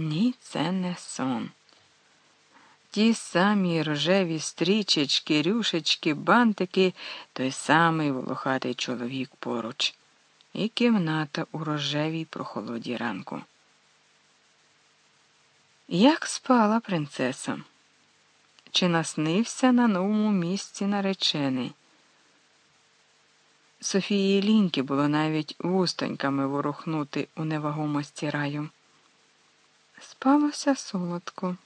Ні, це не сон. Ті самі рожеві стрічечки, рюшечки, бантики, той самий волохатий чоловік поруч, і кімната у рожевій прохолоді ранку. Як спала принцеса? Чи наснився на новому місці наречений? Софії ліньки було навіть вустоньками ворухнути у невагомості раю. Спалося солодко.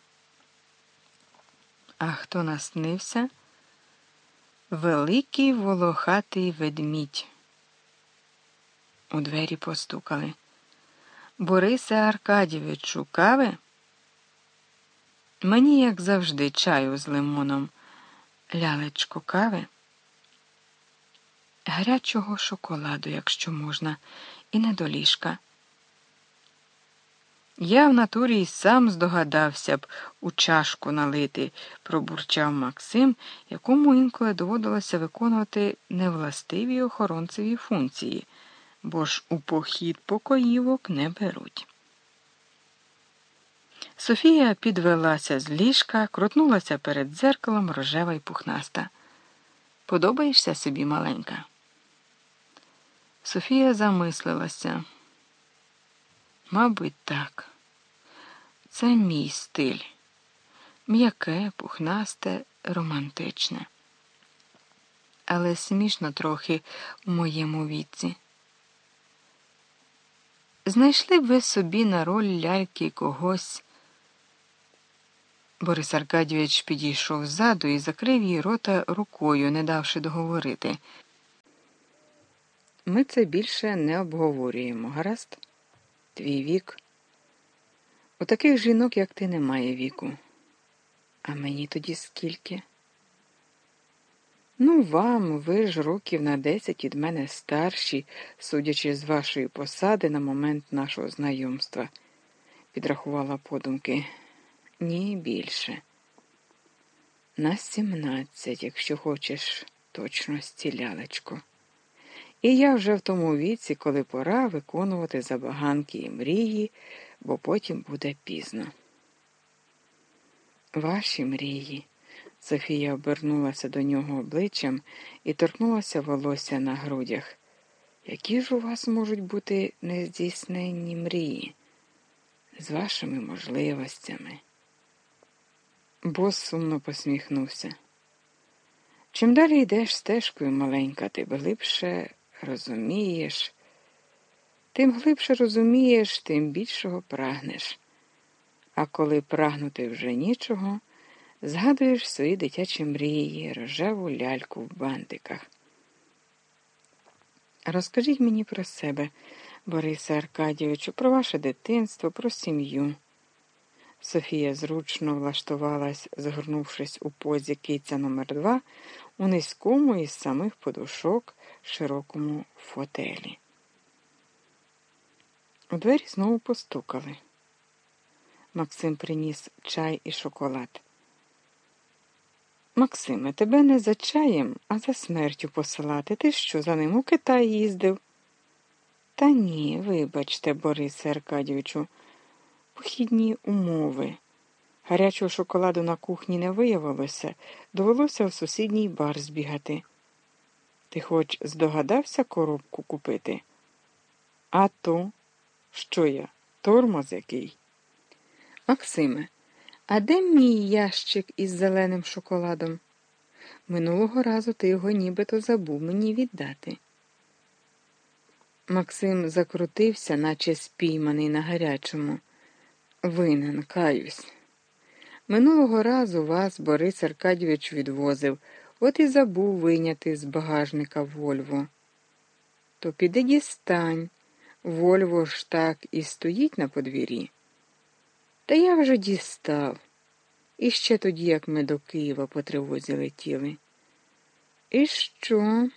А хто наснився? Великий волохатий ведмідь. У двері постукали. Борисе Аркадійовичу, кави? Мені, як завжди, чаю з лимоном. Лялечко кави? Гарячого шоколаду, якщо можна, і не до ліжка. Я в натурі й сам здогадався б у чашку налити, пробурчав Максим, якому інколи доводилося виконувати невластиві охоронцеві функції, бо ж у похід покоївок не беруть. Софія підвелася з ліжка, крутнулася перед дзеркалом рожева й пухнаста. Подобаєшся собі маленька? Софія замислилася. Мабуть, так. Це мій стиль. М'яке, пухнасте, романтичне. Але смішно трохи у моєму віці. Знайшли б ви собі на роль ляльки когось. Борис Аркадійович підійшов ззаду і закрив їй рота рукою, не давши договорити. Ми це більше не обговорюємо, гаразд? Твій вік. У таких жінок, як ти, немає віку. А мені тоді скільки? Ну, вам, ви ж років на десять від мене старші, судячи з вашої посади на момент нашого знайомства, підрахувала подумки. Ні, більше. На сімнадцять, якщо хочеш точності, лялечко. І я вже в тому віці, коли пора виконувати забаганки і мрії, бо потім буде пізно. Ваші мрії. Софія обернулася до нього обличчям і торкнулася волосся на грудях. Які ж у вас можуть бути нездійсненні мрії з вашими можливостями? Бос сумно посміхнувся. Чим далі йдеш стежкою маленька, ти глибше розумієш, тим глибше розумієш, тим більшого прагнеш. А коли прагнути вже нічого, згадуєш свої дитячі мрії, рожеву ляльку в бантиках. Розкажіть мені про себе, Борисе Аркадійовичу, про ваше дитинство, про сім'ю. Софія зручно влаштувалась, згорнувшись у позі киця номер два у низькому із самих подушок широкому фотелі. У двері знову постукали. Максим приніс чай і шоколад. Максиме, тебе не за чаєм, а за смертю посилати. Ти що за ним у Китай їздив? Та ні, вибачте, Борисе Аркадійовичу, похідні умови. Гарячого шоколаду на кухні не виявилося, довелося в сусідній бар збігати. Ти хоч здогадався коробку купити? А то, що я, тормоз який? Максиме, а де мій ящик із зеленим шоколадом? Минулого разу ти його нібито забув мені віддати. Максим закрутився, наче спійманий на гарячому. Винен, каюсь. Минулого разу вас Борис Аркадійович відвозив, от і забув вийняти з багажника Вольво. То піди дістань. Вольво ж так і стоїть на подвір'ї. Та я вже дістав. І ще тоді, як ми до Києва по тривозі летіли. І що?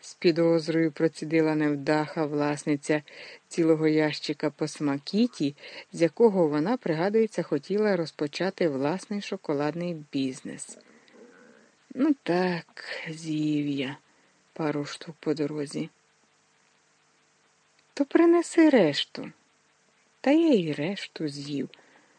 з підозрою процідила невдаха власниця цілого ящика по смакіті, з якого вона, пригадується, хотіла розпочати власний шоколадний бізнес. Ну так, з'їв я пару штук по дорозі. То принеси решту. та я й решту з'їв.